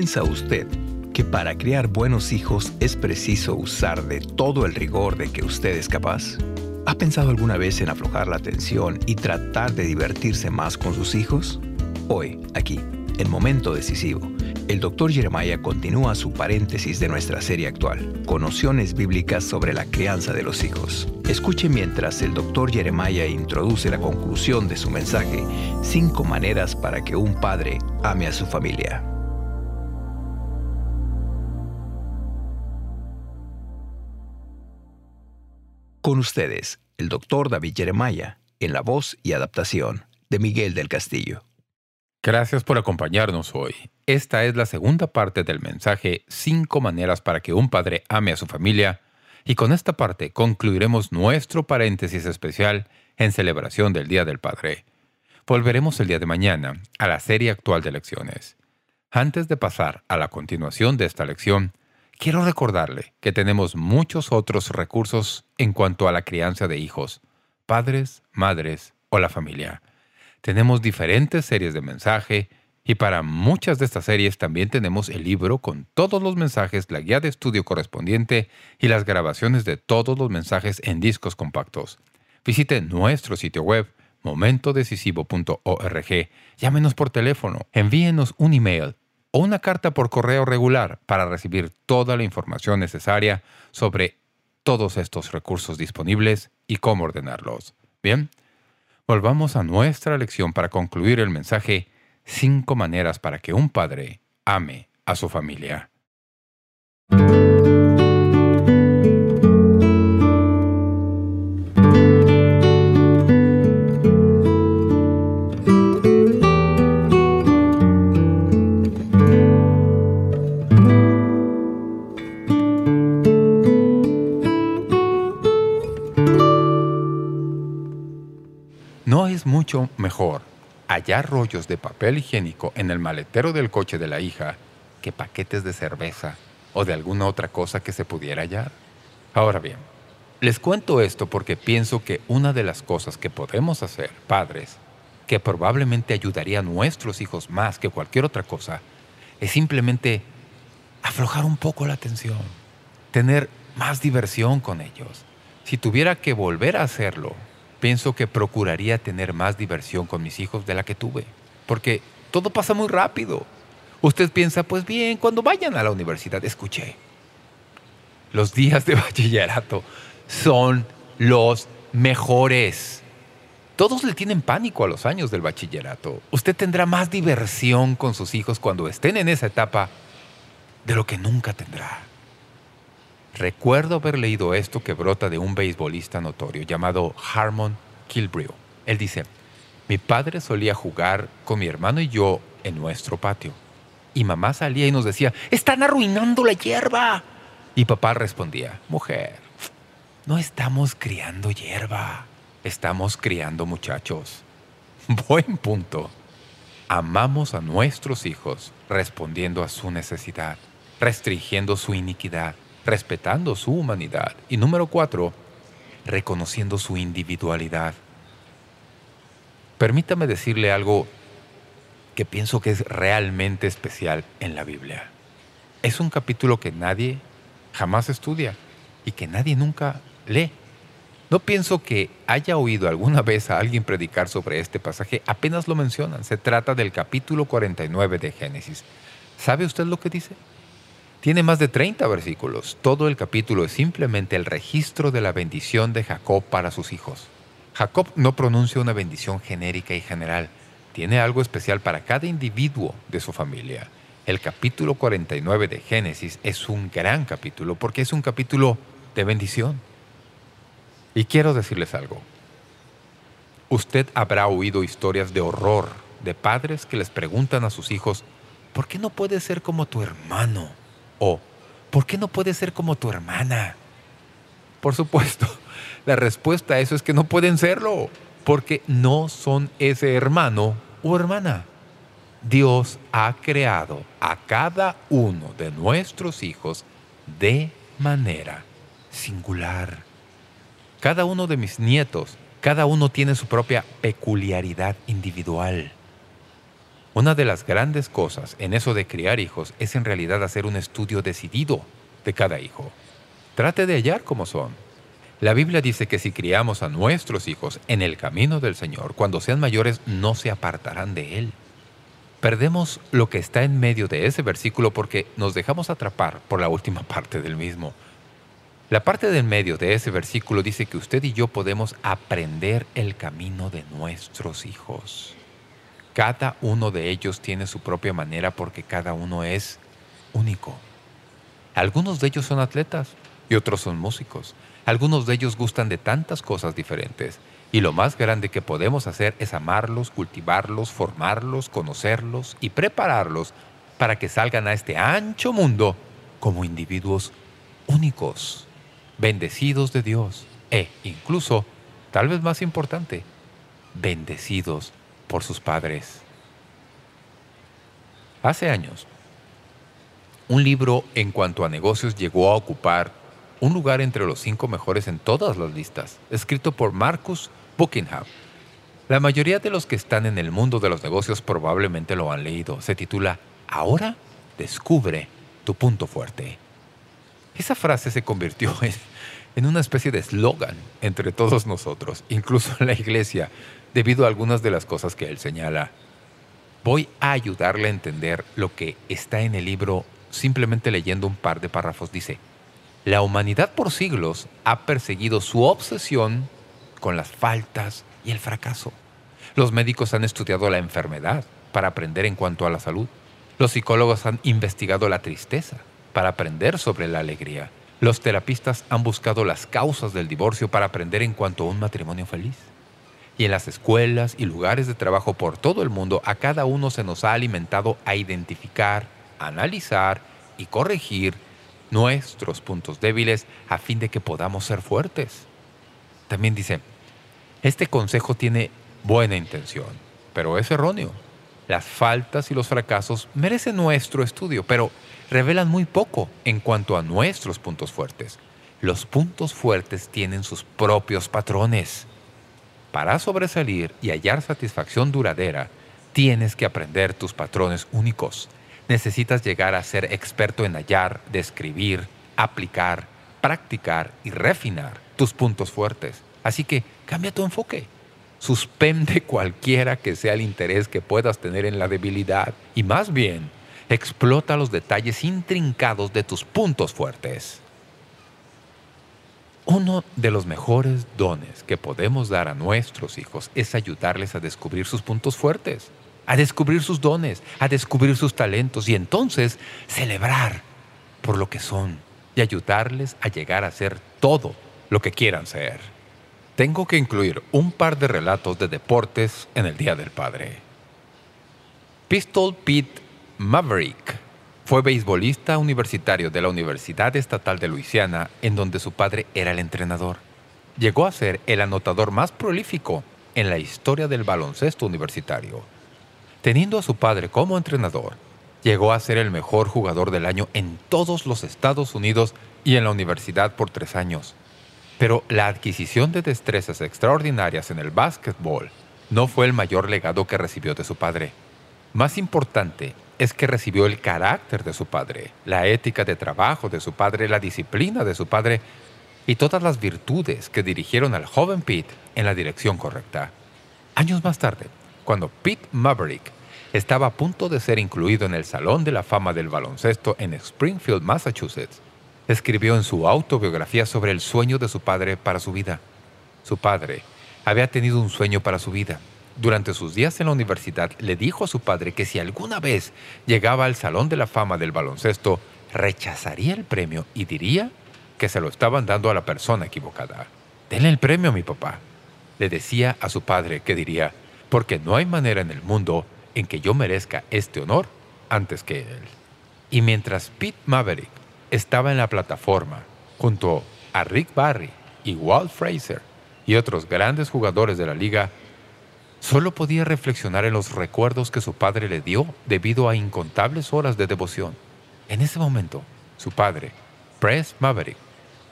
¿Piensa usted que para criar buenos hijos es preciso usar de todo el rigor de que usted es capaz? ¿Ha pensado alguna vez en aflojar la tensión y tratar de divertirse más con sus hijos? Hoy, aquí, en Momento Decisivo, el Dr. Jeremiah continúa su paréntesis de nuestra serie actual, con nociones bíblicas sobre la crianza de los hijos. Escuche mientras el Dr. Jeremiah introduce la conclusión de su mensaje, cinco maneras para que un padre ame a su familia. Con ustedes, el doctor David Jeremiah, en la voz y adaptación de Miguel del Castillo. Gracias por acompañarnos hoy. Esta es la segunda parte del mensaje Cinco maneras para que un padre ame a su familia y con esta parte concluiremos nuestro paréntesis especial en celebración del Día del Padre. Volveremos el día de mañana a la serie actual de lecciones. Antes de pasar a la continuación de esta lección, Quiero recordarle que tenemos muchos otros recursos en cuanto a la crianza de hijos, padres, madres o la familia. Tenemos diferentes series de mensaje y para muchas de estas series también tenemos el libro con todos los mensajes, la guía de estudio correspondiente y las grabaciones de todos los mensajes en discos compactos. Visite nuestro sitio web momentodecisivo.org. Llámenos por teléfono, envíenos un email o una carta por correo regular para recibir toda la información necesaria sobre todos estos recursos disponibles y cómo ordenarlos. Bien, volvamos a nuestra lección para concluir el mensaje Cinco maneras para que un padre ame a su familia. Mejor hallar rollos de papel higiénico en el maletero del coche de la hija que paquetes de cerveza o de alguna otra cosa que se pudiera hallar. Ahora bien, les cuento esto porque pienso que una de las cosas que podemos hacer, padres, que probablemente ayudaría a nuestros hijos más que cualquier otra cosa, es simplemente aflojar un poco la tensión, tener más diversión con ellos. Si tuviera que volver a hacerlo, pienso que procuraría tener más diversión con mis hijos de la que tuve. Porque todo pasa muy rápido. Usted piensa, pues bien, cuando vayan a la universidad, escuché. Los días de bachillerato son los mejores. Todos le tienen pánico a los años del bachillerato. Usted tendrá más diversión con sus hijos cuando estén en esa etapa de lo que nunca tendrá. Recuerdo haber leído esto que brota de un beisbolista notorio llamado Harmon Kilbrew. Él dice, mi padre solía jugar con mi hermano y yo en nuestro patio. Y mamá salía y nos decía, ¡están arruinando la hierba! Y papá respondía, mujer, no estamos criando hierba, estamos criando muchachos. Buen punto. Amamos a nuestros hijos respondiendo a su necesidad, restringiendo su iniquidad, respetando su humanidad. Y número cuatro, reconociendo su individualidad. Permítame decirle algo que pienso que es realmente especial en la Biblia. Es un capítulo que nadie jamás estudia y que nadie nunca lee. No pienso que haya oído alguna vez a alguien predicar sobre este pasaje, apenas lo mencionan. Se trata del capítulo 49 de Génesis. ¿Sabe usted lo que dice? Tiene más de 30 versículos. Todo el capítulo es simplemente el registro de la bendición de Jacob para sus hijos. Jacob no pronuncia una bendición genérica y general. Tiene algo especial para cada individuo de su familia. El capítulo 49 de Génesis es un gran capítulo porque es un capítulo de bendición. Y quiero decirles algo. Usted habrá oído historias de horror de padres que les preguntan a sus hijos ¿Por qué no puedes ser como tu hermano? O, ¿por qué no puedes ser como tu hermana? Por supuesto, la respuesta a eso es que no pueden serlo, porque no son ese hermano o hermana. Dios ha creado a cada uno de nuestros hijos de manera singular. Cada uno de mis nietos, cada uno tiene su propia peculiaridad individual. Una de las grandes cosas en eso de criar hijos es en realidad hacer un estudio decidido de cada hijo. Trate de hallar cómo son. La Biblia dice que si criamos a nuestros hijos en el camino del Señor, cuando sean mayores no se apartarán de Él. Perdemos lo que está en medio de ese versículo porque nos dejamos atrapar por la última parte del mismo. La parte del medio de ese versículo dice que usted y yo podemos aprender el camino de nuestros hijos. Cada uno de ellos tiene su propia manera porque cada uno es único. Algunos de ellos son atletas y otros son músicos. Algunos de ellos gustan de tantas cosas diferentes. Y lo más grande que podemos hacer es amarlos, cultivarlos, formarlos, conocerlos y prepararlos para que salgan a este ancho mundo como individuos únicos, bendecidos de Dios e incluso, tal vez más importante, bendecidos por sus padres. Hace años, un libro en cuanto a negocios llegó a ocupar un lugar entre los cinco mejores en todas las listas, escrito por Marcus Buckingham. La mayoría de los que están en el mundo de los negocios probablemente lo han leído. Se titula Ahora descubre tu punto fuerte. Esa frase se convirtió en, en una especie de eslogan entre todos nosotros, incluso en la iglesia, debido a algunas de las cosas que él señala. Voy a ayudarle a entender lo que está en el libro simplemente leyendo un par de párrafos. Dice, la humanidad por siglos ha perseguido su obsesión con las faltas y el fracaso. Los médicos han estudiado la enfermedad para aprender en cuanto a la salud. Los psicólogos han investigado la tristeza para aprender sobre la alegría. Los terapistas han buscado las causas del divorcio para aprender en cuanto a un matrimonio feliz y en las escuelas y lugares de trabajo por todo el mundo a cada uno se nos ha alimentado a identificar, analizar y corregir nuestros puntos débiles a fin de que podamos ser fuertes. También dice, este consejo tiene buena intención, pero es erróneo. Las faltas y los fracasos merecen nuestro estudio, pero revelan muy poco en cuanto a nuestros puntos fuertes. Los puntos fuertes tienen sus propios patrones. Para sobresalir y hallar satisfacción duradera, tienes que aprender tus patrones únicos. Necesitas llegar a ser experto en hallar, describir, aplicar, practicar y refinar tus puntos fuertes. Así que cambia tu enfoque. Suspende cualquiera que sea el interés que puedas tener en la debilidad y más bien explota los detalles intrincados de tus puntos fuertes. Uno de los mejores dones que podemos dar a nuestros hijos es ayudarles a descubrir sus puntos fuertes, a descubrir sus dones, a descubrir sus talentos y entonces celebrar por lo que son y ayudarles a llegar a ser todo lo que quieran ser. Tengo que incluir un par de relatos de deportes en el Día del Padre. Pistol Pete Maverick fue beisbolista universitario de la Universidad Estatal de Luisiana, en donde su padre era el entrenador. Llegó a ser el anotador más prolífico en la historia del baloncesto universitario. Teniendo a su padre como entrenador, llegó a ser el mejor jugador del año en todos los Estados Unidos y en la universidad por tres años. Pero la adquisición de destrezas extraordinarias en el básquetbol no fue el mayor legado que recibió de su padre. Más importante es que recibió el carácter de su padre, la ética de trabajo de su padre, la disciplina de su padre y todas las virtudes que dirigieron al joven Pete en la dirección correcta. Años más tarde, cuando Pete Maverick estaba a punto de ser incluido en el Salón de la Fama del Baloncesto en Springfield, Massachusetts, escribió en su autobiografía sobre el sueño de su padre para su vida. Su padre había tenido un sueño para su vida, durante sus días en la universidad, le dijo a su padre que si alguna vez llegaba al Salón de la Fama del baloncesto, rechazaría el premio y diría que se lo estaban dando a la persona equivocada. «Denle el premio a mi papá», le decía a su padre que diría, «porque no hay manera en el mundo en que yo merezca este honor antes que él». Y mientras Pete Maverick estaba en la plataforma, junto a Rick Barry y Walt Fraser y otros grandes jugadores de la liga, Solo podía reflexionar en los recuerdos que su padre le dio debido a incontables horas de devoción. En ese momento, su padre, Press Maverick,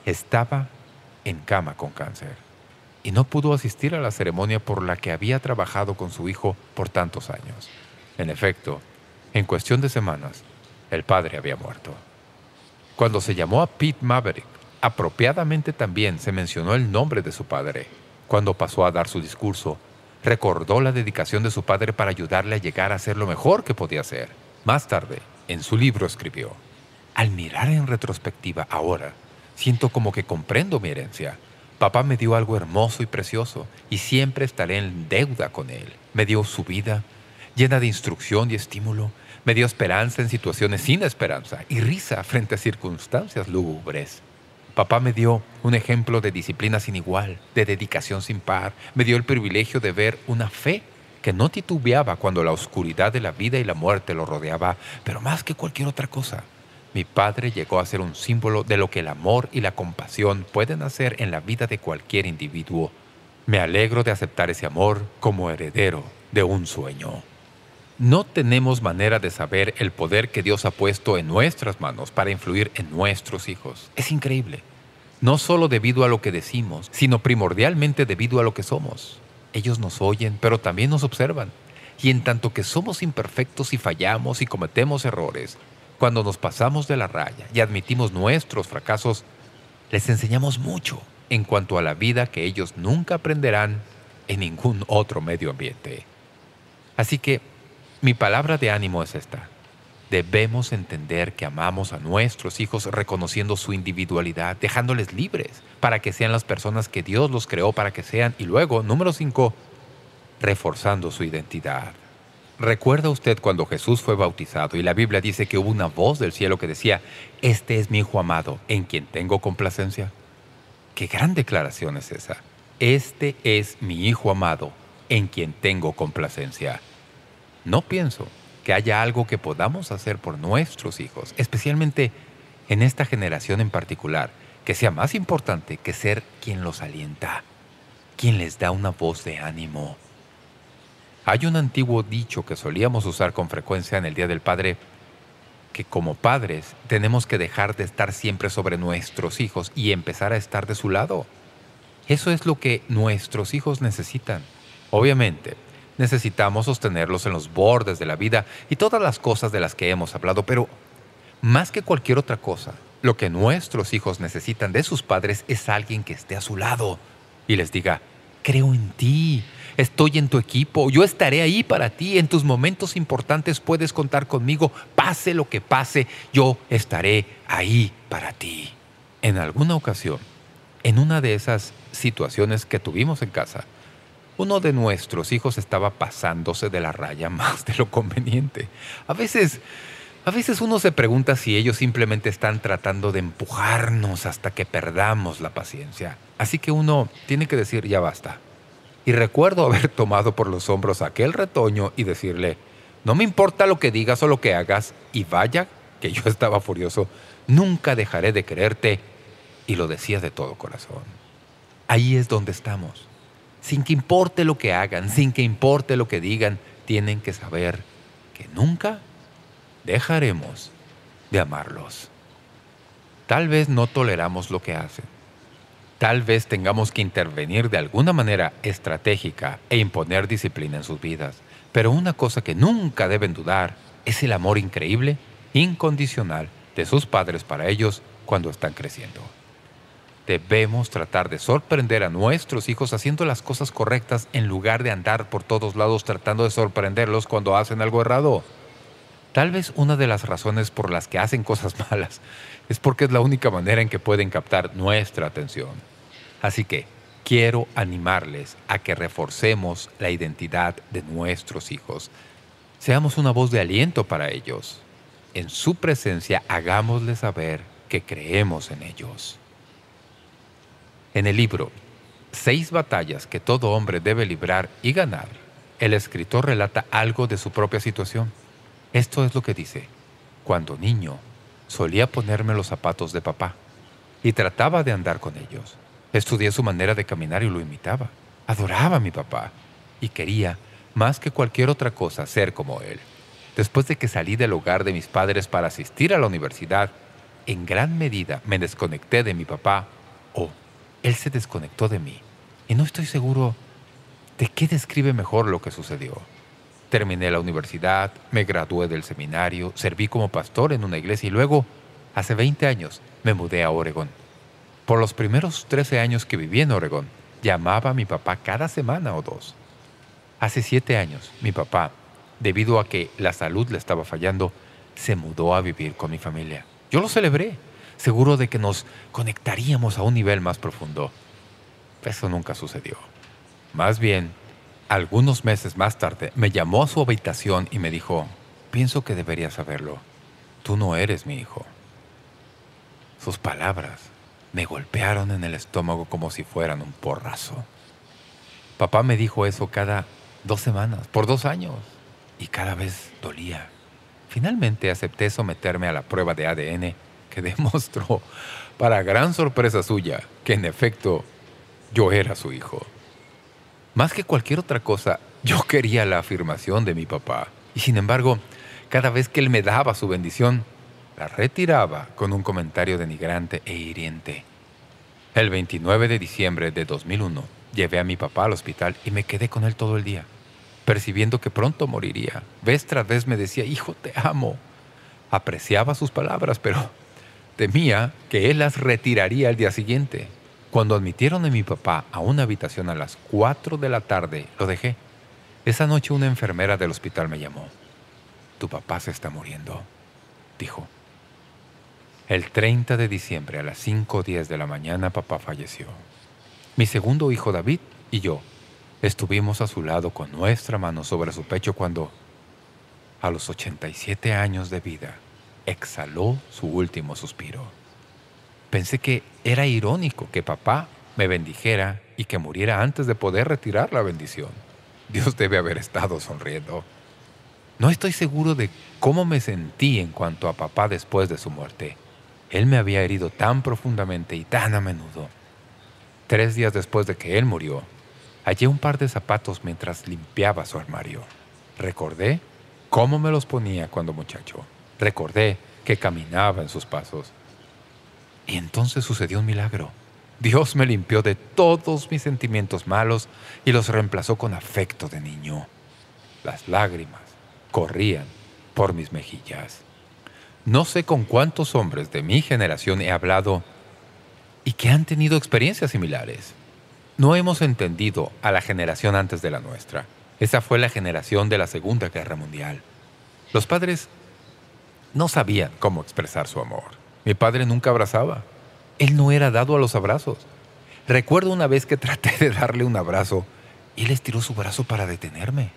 estaba en cama con cáncer y no pudo asistir a la ceremonia por la que había trabajado con su hijo por tantos años. En efecto, en cuestión de semanas, el padre había muerto. Cuando se llamó a Pete Maverick, apropiadamente también se mencionó el nombre de su padre. Cuando pasó a dar su discurso, recordó la dedicación de su padre para ayudarle a llegar a ser lo mejor que podía ser. Más tarde, en su libro escribió, «Al mirar en retrospectiva ahora, siento como que comprendo mi herencia. Papá me dio algo hermoso y precioso y siempre estaré en deuda con él. Me dio su vida, llena de instrucción y estímulo. Me dio esperanza en situaciones sin esperanza y risa frente a circunstancias lúgubres. Papá me dio un ejemplo de disciplina sin igual, de dedicación sin par. Me dio el privilegio de ver una fe que no titubeaba cuando la oscuridad de la vida y la muerte lo rodeaba, pero más que cualquier otra cosa. Mi padre llegó a ser un símbolo de lo que el amor y la compasión pueden hacer en la vida de cualquier individuo. Me alegro de aceptar ese amor como heredero de un sueño. No tenemos manera de saber el poder que Dios ha puesto en nuestras manos para influir en nuestros hijos. Es increíble. No solo debido a lo que decimos, sino primordialmente debido a lo que somos. Ellos nos oyen, pero también nos observan. Y en tanto que somos imperfectos y fallamos y cometemos errores, cuando nos pasamos de la raya y admitimos nuestros fracasos, les enseñamos mucho en cuanto a la vida que ellos nunca aprenderán en ningún otro medio ambiente. Así que mi palabra de ánimo es esta. Debemos entender que amamos a nuestros hijos reconociendo su individualidad, dejándoles libres para que sean las personas que Dios los creó para que sean. Y luego, número cinco, reforzando su identidad. ¿Recuerda usted cuando Jesús fue bautizado y la Biblia dice que hubo una voz del cielo que decía, «Este es mi Hijo amado, en quien tengo complacencia»? ¡Qué gran declaración es esa! «Este es mi Hijo amado, en quien tengo complacencia». No pienso que haya algo que podamos hacer por nuestros hijos, especialmente en esta generación en particular, que sea más importante que ser quien los alienta, quien les da una voz de ánimo. Hay un antiguo dicho que solíamos usar con frecuencia en el Día del Padre, que como padres tenemos que dejar de estar siempre sobre nuestros hijos y empezar a estar de su lado. Eso es lo que nuestros hijos necesitan. Obviamente, necesitamos sostenerlos en los bordes de la vida y todas las cosas de las que hemos hablado, pero más que cualquier otra cosa, lo que nuestros hijos necesitan de sus padres es alguien que esté a su lado y les diga, creo en ti, estoy en tu equipo, yo estaré ahí para ti, en tus momentos importantes puedes contar conmigo, pase lo que pase, yo estaré ahí para ti. En alguna ocasión, en una de esas situaciones que tuvimos en casa, uno de nuestros hijos estaba pasándose de la raya más de lo conveniente. A veces, a veces uno se pregunta si ellos simplemente están tratando de empujarnos hasta que perdamos la paciencia. Así que uno tiene que decir, ya basta. Y recuerdo haber tomado por los hombros aquel retoño y decirle, no me importa lo que digas o lo que hagas, y vaya que yo estaba furioso, nunca dejaré de quererte, y lo decía de todo corazón. Ahí es donde estamos sin que importe lo que hagan, sin que importe lo que digan, tienen que saber que nunca dejaremos de amarlos. Tal vez no toleramos lo que hacen. Tal vez tengamos que intervenir de alguna manera estratégica e imponer disciplina en sus vidas. Pero una cosa que nunca deben dudar es el amor increíble, incondicional, de sus padres para ellos cuando están creciendo. Debemos tratar de sorprender a nuestros hijos haciendo las cosas correctas en lugar de andar por todos lados tratando de sorprenderlos cuando hacen algo errado. Tal vez una de las razones por las que hacen cosas malas es porque es la única manera en que pueden captar nuestra atención. Así que quiero animarles a que reforcemos la identidad de nuestros hijos. Seamos una voz de aliento para ellos. En su presencia hagámosles saber que creemos en ellos. En el libro Seis batallas que todo hombre debe librar y ganar, el escritor relata algo de su propia situación. Esto es lo que dice. Cuando niño, solía ponerme los zapatos de papá y trataba de andar con ellos. Estudié su manera de caminar y lo imitaba. Adoraba a mi papá y quería, más que cualquier otra cosa, ser como él. Después de que salí del hogar de mis padres para asistir a la universidad, en gran medida me desconecté de mi papá o él se desconectó de mí y no estoy seguro de qué describe mejor lo que sucedió. Terminé la universidad, me gradué del seminario, serví como pastor en una iglesia y luego, hace 20 años, me mudé a Oregón. Por los primeros 13 años que viví en Oregón, llamaba a mi papá cada semana o dos. Hace siete años, mi papá, debido a que la salud le estaba fallando, se mudó a vivir con mi familia. Yo lo celebré, seguro de que nos conectaríamos a un nivel más profundo. Eso nunca sucedió. Más bien, algunos meses más tarde, me llamó a su habitación y me dijo, «Pienso que deberías saberlo. Tú no eres mi hijo». Sus palabras me golpearon en el estómago como si fueran un porrazo. Papá me dijo eso cada dos semanas, por dos años, y cada vez dolía. Finalmente acepté someterme a la prueba de ADN que demostró, para gran sorpresa suya, que en efecto yo era su hijo. Más que cualquier otra cosa, yo quería la afirmación de mi papá. Y sin embargo, cada vez que él me daba su bendición, la retiraba con un comentario denigrante e hiriente. El 29 de diciembre de 2001, llevé a mi papá al hospital y me quedé con él todo el día, percibiendo que pronto moriría. Vez tras vez me decía, «Hijo, te amo». Apreciaba sus palabras, pero temía que él las retiraría al día siguiente. Cuando admitieron a mi papá a una habitación a las 4 de la tarde, lo dejé. Esa noche una enfermera del hospital me llamó. «Tu papá se está muriendo», dijo. El 30 de diciembre a las 5.10 de la mañana papá falleció. Mi segundo hijo David y yo estuvimos a su lado con nuestra mano sobre su pecho cuando, a los 87 años de vida, exhaló su último suspiro. Pensé que era irónico que papá me bendijera y que muriera antes de poder retirar la bendición. Dios debe haber estado sonriendo. No estoy seguro de cómo me sentí en cuanto a papá después de su muerte. Él me había herido tan profundamente y tan a menudo. Tres días después de que él murió, hallé un par de zapatos mientras limpiaba su armario. Recordé cómo me los ponía cuando muchacho. Recordé que caminaba en sus pasos. Y entonces sucedió un milagro. Dios me limpió de todos mis sentimientos malos y los reemplazó con afecto de niño. Las lágrimas corrían por mis mejillas. No sé con cuántos hombres de mi generación he hablado y que han tenido experiencias similares. No hemos entendido a la generación antes de la nuestra. Esa fue la generación de la Segunda Guerra Mundial. Los padres no sabían cómo expresar su amor. Mi padre nunca abrazaba. Él no era dado a los abrazos. Recuerdo una vez que traté de darle un abrazo y él estiró su brazo para detenerme.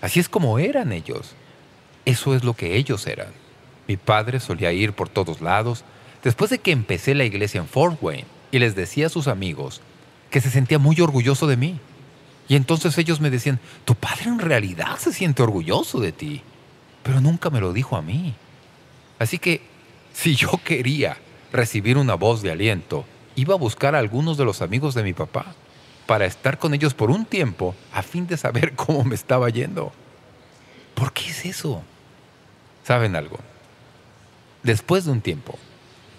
Así es como eran ellos. Eso es lo que ellos eran. Mi padre solía ir por todos lados. Después de que empecé la iglesia en Fort Wayne y les decía a sus amigos que se sentía muy orgulloso de mí. Y entonces ellos me decían, tu padre en realidad se siente orgulloso de ti. Pero nunca me lo dijo a mí. Así que, si yo quería recibir una voz de aliento, iba a buscar a algunos de los amigos de mi papá para estar con ellos por un tiempo a fin de saber cómo me estaba yendo. ¿Por qué es eso? ¿Saben algo? Después de un tiempo,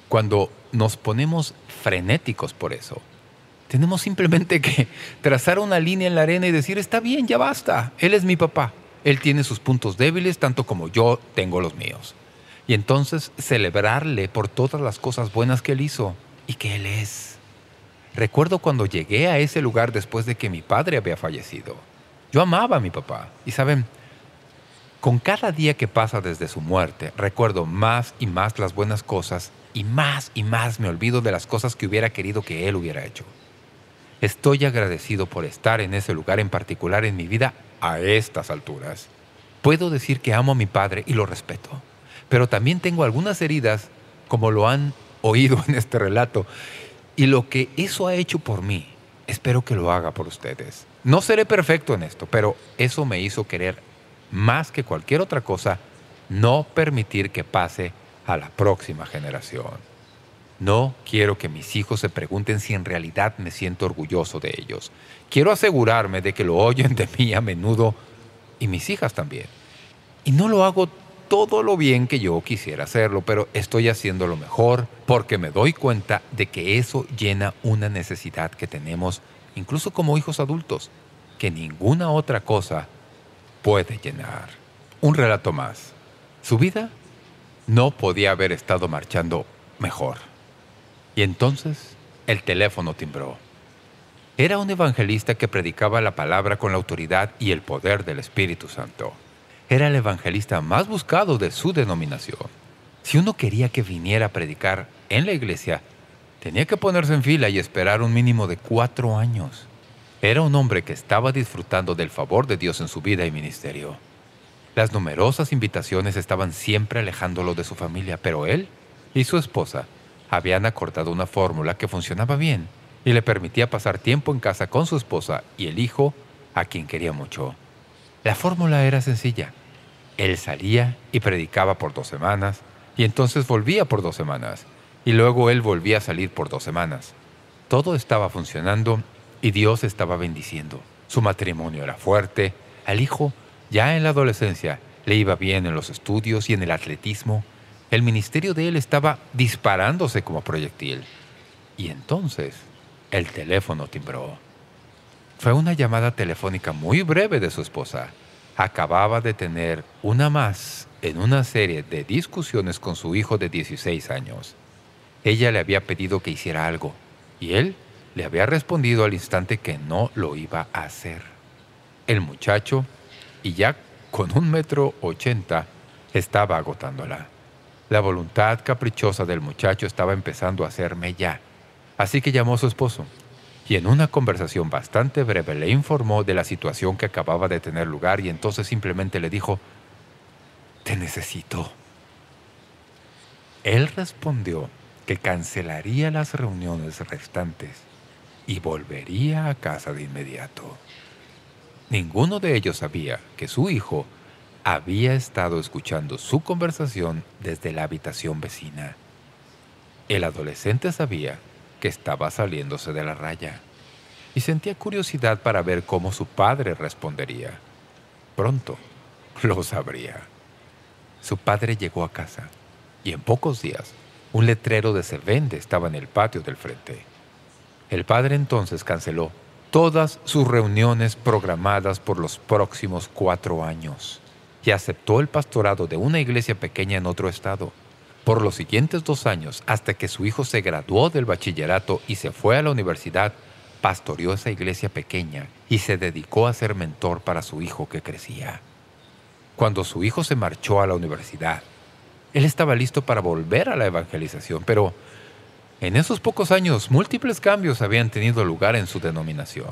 cuando nos ponemos frenéticos por eso, tenemos simplemente que trazar una línea en la arena y decir, está bien, ya basta, él es mi papá. Él tiene sus puntos débiles tanto como yo tengo los míos. Y entonces celebrarle por todas las cosas buenas que él hizo y que él es. Recuerdo cuando llegué a ese lugar después de que mi padre había fallecido. Yo amaba a mi papá. Y saben, con cada día que pasa desde su muerte, recuerdo más y más las buenas cosas y más y más me olvido de las cosas que hubiera querido que él hubiera hecho. Estoy agradecido por estar en ese lugar en particular en mi vida a estas alturas. Puedo decir que amo a mi padre y lo respeto, pero también tengo algunas heridas, como lo han oído en este relato, y lo que eso ha hecho por mí, espero que lo haga por ustedes. No seré perfecto en esto, pero eso me hizo querer más que cualquier otra cosa, no permitir que pase a la próxima generación. No quiero que mis hijos se pregunten si en realidad me siento orgulloso de ellos. Quiero asegurarme de que lo oyen de mí a menudo y mis hijas también. Y no lo hago todo lo bien que yo quisiera hacerlo, pero estoy haciendo lo mejor porque me doy cuenta de que eso llena una necesidad que tenemos, incluso como hijos adultos, que ninguna otra cosa puede llenar. Un relato más. Su vida no podía haber estado marchando mejor. Y entonces el teléfono timbró. Era un evangelista que predicaba la palabra con la autoridad y el poder del Espíritu Santo. Era el evangelista más buscado de su denominación. Si uno quería que viniera a predicar en la iglesia, tenía que ponerse en fila y esperar un mínimo de cuatro años. Era un hombre que estaba disfrutando del favor de Dios en su vida y ministerio. Las numerosas invitaciones estaban siempre alejándolo de su familia, pero él y su esposa habían acordado una fórmula que funcionaba bien y le permitía pasar tiempo en casa con su esposa y el hijo, a quien quería mucho. La fórmula era sencilla. Él salía y predicaba por dos semanas, y entonces volvía por dos semanas, y luego él volvía a salir por dos semanas. Todo estaba funcionando y Dios estaba bendiciendo. Su matrimonio era fuerte, al hijo, ya en la adolescencia, le iba bien en los estudios y en el atletismo. El ministerio de él estaba disparándose como proyectil. Y entonces el teléfono timbró. Fue una llamada telefónica muy breve de su esposa. Acababa de tener una más en una serie de discusiones con su hijo de 16 años. Ella le había pedido que hiciera algo, y él le había respondido al instante que no lo iba a hacer. El muchacho, y ya con un metro ochenta, estaba agotándola. La voluntad caprichosa del muchacho estaba empezando a hacerme ya. Así que llamó a su esposo, y en una conversación bastante breve le informó de la situación que acababa de tener lugar y entonces simplemente le dijo, «Te necesito». Él respondió que cancelaría las reuniones restantes y volvería a casa de inmediato. Ninguno de ellos sabía que su hijo había estado escuchando su conversación desde la habitación vecina. El adolescente sabía que estaba saliéndose de la raya y sentía curiosidad para ver cómo su padre respondería. Pronto lo sabría. Su padre llegó a casa y en pocos días un letrero de se vende estaba en el patio del frente. El padre entonces canceló todas sus reuniones programadas por los próximos cuatro años y aceptó el pastorado de una iglesia pequeña en otro estado. Por los siguientes dos años, hasta que su hijo se graduó del bachillerato y se fue a la universidad, pastoreó esa iglesia pequeña y se dedicó a ser mentor para su hijo que crecía. Cuando su hijo se marchó a la universidad, él estaba listo para volver a la evangelización, pero en esos pocos años, múltiples cambios habían tenido lugar en su denominación.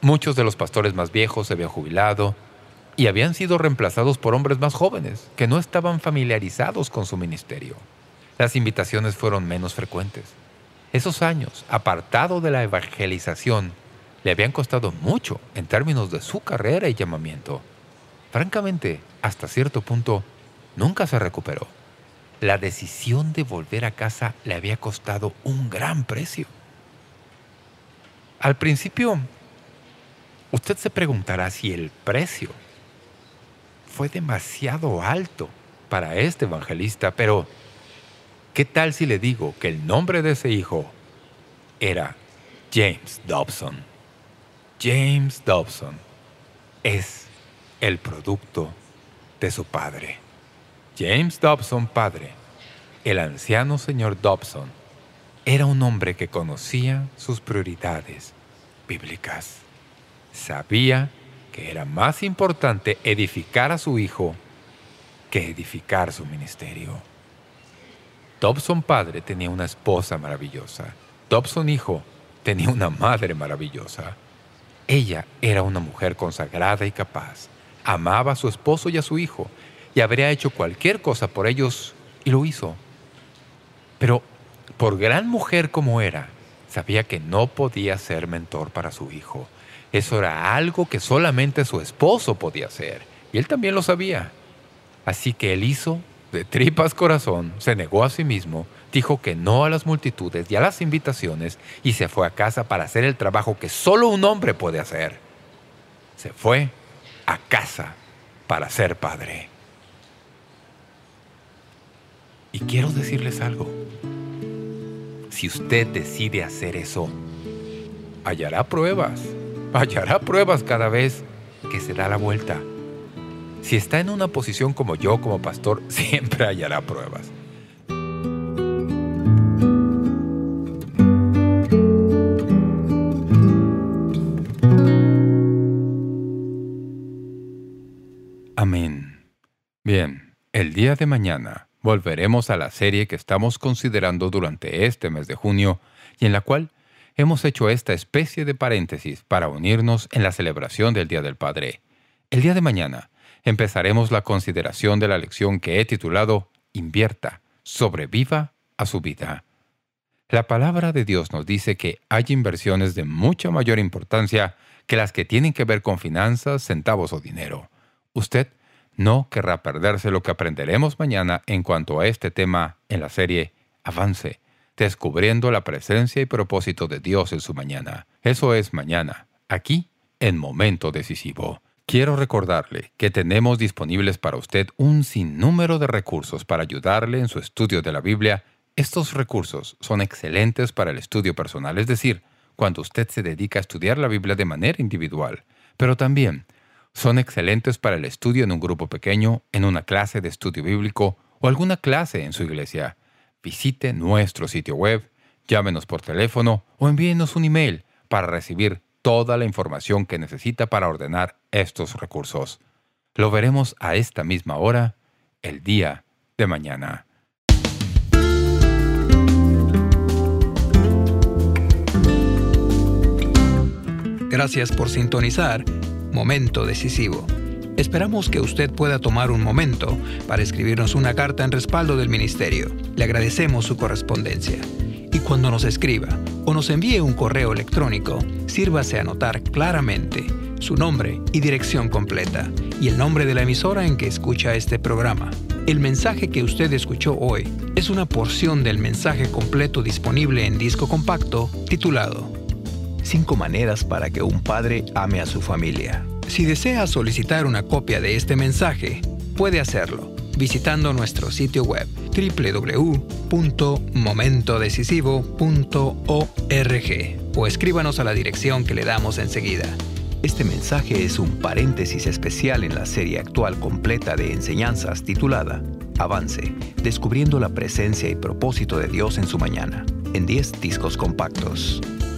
Muchos de los pastores más viejos se habían jubilado y habían sido reemplazados por hombres más jóvenes que no estaban familiarizados con su ministerio. Las invitaciones fueron menos frecuentes. Esos años, apartado de la evangelización, le habían costado mucho en términos de su carrera y llamamiento. Francamente, hasta cierto punto, nunca se recuperó la decisión de volver a casa le había costado un gran precio. Al principio, usted se preguntará si el precio fue demasiado alto para este evangelista, pero ¿qué tal si le digo que el nombre de ese hijo era James Dobson? James Dobson es el producto de su padre. James Dobson padre, el anciano señor Dobson, era un hombre que conocía sus prioridades bíblicas. Sabía que era más importante edificar a su hijo que edificar su ministerio. Dobson padre tenía una esposa maravillosa. Dobson hijo tenía una madre maravillosa. Ella era una mujer consagrada y capaz. Amaba a su esposo y a su hijo y habría hecho cualquier cosa por ellos y lo hizo. Pero por gran mujer como era, sabía que no podía ser mentor para su hijo. Eso era algo que solamente su esposo podía hacer, y él también lo sabía. Así que él hizo, de tripas corazón, se negó a sí mismo, dijo que no a las multitudes y a las invitaciones, y se fue a casa para hacer el trabajo que solo un hombre puede hacer. Se fue a casa para ser padre. Y quiero decirles algo. Si usted decide hacer eso, hallará pruebas. Hallará pruebas cada vez que se da la vuelta. Si está en una posición como yo, como pastor, siempre hallará pruebas. Amén. Bien, el día de mañana volveremos a la serie que estamos considerando durante este mes de junio y en la cual hemos hecho esta especie de paréntesis para unirnos en la celebración del Día del Padre. El día de mañana empezaremos la consideración de la lección que he titulado Invierta, sobreviva a su vida. La palabra de Dios nos dice que hay inversiones de mucha mayor importancia que las que tienen que ver con finanzas, centavos o dinero. Usted no querrá perderse lo que aprenderemos mañana en cuanto a este tema en la serie Avance, descubriendo la presencia y propósito de Dios en su mañana. Eso es mañana, aquí, en Momento Decisivo. Quiero recordarle que tenemos disponibles para usted un sinnúmero de recursos para ayudarle en su estudio de la Biblia. Estos recursos son excelentes para el estudio personal, es decir, cuando usted se dedica a estudiar la Biblia de manera individual, pero también son excelentes para el estudio en un grupo pequeño, en una clase de estudio bíblico o alguna clase en su iglesia. Visite nuestro sitio web, llámenos por teléfono o envíenos un email para recibir toda la información que necesita para ordenar estos recursos. Lo veremos a esta misma hora, el día de mañana. Gracias por sintonizar Momento Decisivo. Esperamos que usted pueda tomar un momento para escribirnos una carta en respaldo del Ministerio. Le agradecemos su correspondencia. Y cuando nos escriba o nos envíe un correo electrónico, sírvase a anotar claramente su nombre y dirección completa y el nombre de la emisora en que escucha este programa. El mensaje que usted escuchó hoy es una porción del mensaje completo disponible en disco compacto titulado Cinco maneras para que un padre ame a su familia. Si desea solicitar una copia de este mensaje, puede hacerlo visitando nuestro sitio web www.momentodecisivo.org o escríbanos a la dirección que le damos enseguida. Este mensaje es un paréntesis especial en la serie actual completa de enseñanzas titulada Avance, descubriendo la presencia y propósito de Dios en su mañana, en 10 discos compactos.